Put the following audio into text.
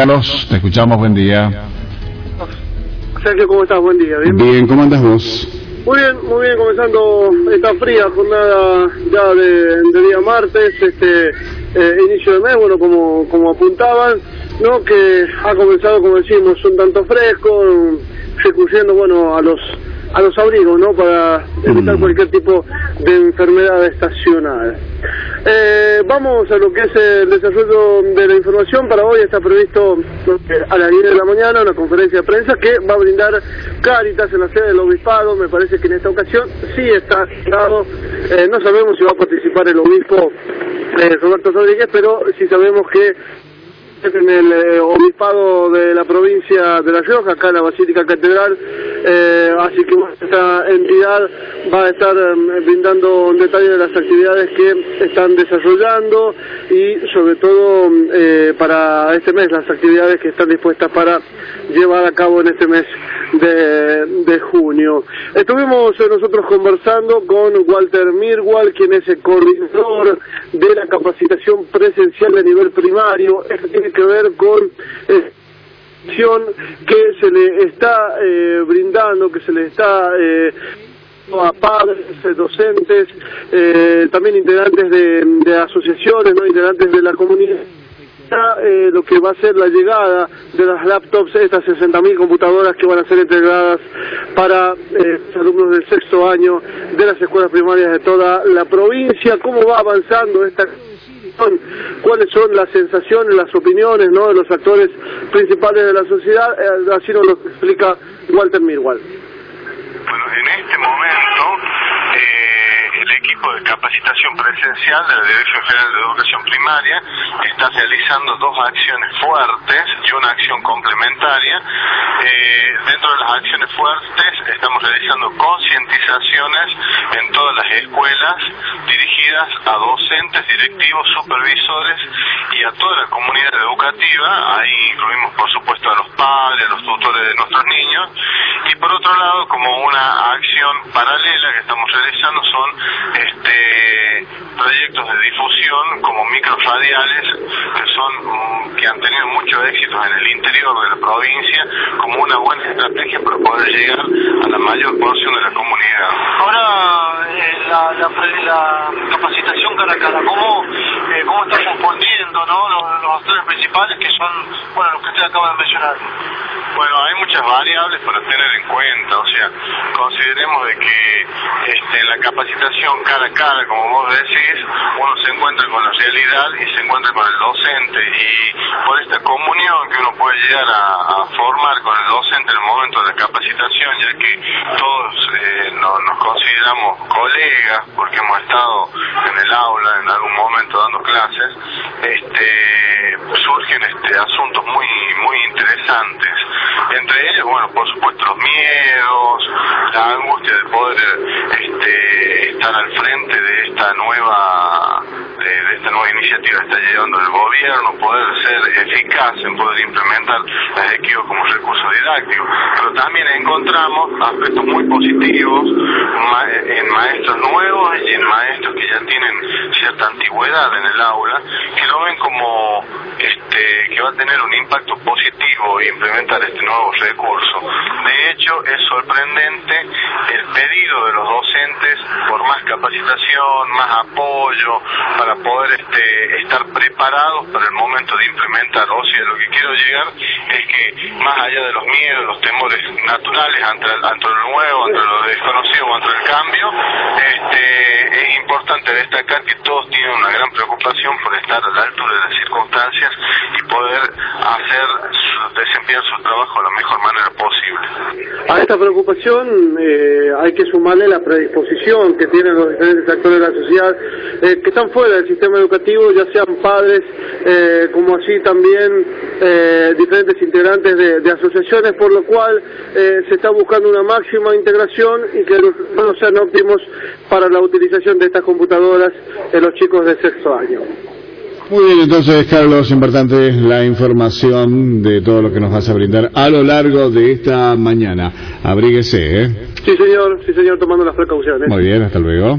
Carlos, te escuchamos, buen día. Sergio, ¿cómo estás? Buen día. ¿Bien? Bien, ¿cómo andas vos? Muy bien, muy bien, comenzando esta fría jornada ya de, día martes, este eh, inicio de mes, bueno, como, como apuntaban, ¿no? Que ha comenzado, como decimos, un tanto fresco, recurriendo, bueno, a los a los abrigos, ¿no? Para evitar mm. cualquier tipo de enfermedad estacional. Eh, vamos a lo que es el desarrollo de la información. Para hoy está previsto a las 10 de la mañana una conferencia de prensa que va a brindar Caritas en la sede del Obispado. Me parece que en esta ocasión sí está dado. Eh, no sabemos si va a participar el obispo eh, Roberto Rodríguez, pero sí sabemos que en el eh, obispado de la provincia de La Rioja, acá en la Basílica Catedral, eh, así que esta entidad va a estar em, brindando un detalle de las actividades que están desarrollando y sobre todo eh, para este mes, las actividades que están dispuestas para llevar a cabo en este mes de, junio. Estuvimos nosotros conversando con Walter Mirwal, quien es el coordinador de la capacitación presencial a nivel primario. Que ver con eh, que se le está eh, brindando, que se le está eh, a padres, docentes, eh, también integrantes de, de asociaciones, no integrantes de la comunidad eh, lo que va a ser la llegada de las laptops, estas 60.000 computadoras que van a ser entregadas para eh, alumnos del sexto año de las escuelas primarias de toda la provincia. ¿Cómo va avanzando esta cuáles son las sensaciones, las opiniones ¿no? de los actores principales de la sociedad, eh, así nos lo explica Walter Mirwal. Bueno, en este momento equipo de capacitación presencial de la Dirección General de Educación Primaria está realizando dos acciones fuertes y una acción complementaria. Eh, dentro de las acciones fuertes estamos realizando concientizaciones en todas las escuelas dirigidas a docentes, directivos, supervisores y a toda la comunidad educativa. Ahí incluimos por supuesto a los padres, a los tutores de nuestros niños. Y por otro lado, como una acción paralela que estamos realizando son este, proyectos de difusión como microradiales que son mm, que han tenido mucho éxito en el interior de la provincia como una buena estrategia para poder llegar a la mayor porción de la comunidad. Ahora eh, la, la, capacitación cara a cara, ¿cómo, eh, cómo está respondiendo ¿no? los, los actores principales que son bueno los que usted acaba de mencionar? Bueno, hay muchas variables para tener en cuenta, o sea, consideremos de que este, la capacitación cara a cara, como vos decís, uno se encuentra con la realidad y se encuentra con el docente y por esta comunión que uno puede llegar a, formar con el docente en el momento de la capacitación, ya que todos eh, nos consideramos colegas porque hemos estado en el aula en algún momento dando clases, este, surgen este, asuntos muy, muy interesantes. Entre ellos, bueno, por supuesto los miedos, la angustia de poder este, estar al frente de esta nueva de, esta nueva iniciativa que está llevando el gobierno, poder ser eficaz en poder implementar las equipos como didáctico. Pero también encontramos aspectos muy positivos en maestros nuevos y en maestros que ya tienen cierta antigüedad en el aula, que lo ven como este, que va a tener un impacto positivo implementar este nuevo recurso. De hecho, es sorprendente el pedido de los docentes por más capacitación, más apoyo, para poder este, estar preparados para el momento de implementar. O sea, lo que quiero llegar es que más allá de los miedos, los temores naturales ante, ante lo nuevo, ante lo desconocido ante el cambio, este, es importante destacar que todos tienen una gran preocupación por estar a la altura de las circunstancias y poder hacer desempeñar su trabajo de la mejor manera. A esta preocupación eh, hay que sumarle la predisposición que tienen los diferentes actores de la sociedad eh, que están fuera del sistema educativo, ya sean padres eh, como así también diferentes integrantes de, asociaciones, por lo cual se está buscando una máxima integración y que los resultados sean óptimos para la utilización de estas computadoras en los chicos de sexto año. Muy bien, entonces, Carlos, importante la información de todo lo que nos vas a brindar a lo largo de esta mañana. Abríguese, ¿eh? Sí, señor, sí, señor, tomando las precauciones. Muy bien, hasta luego.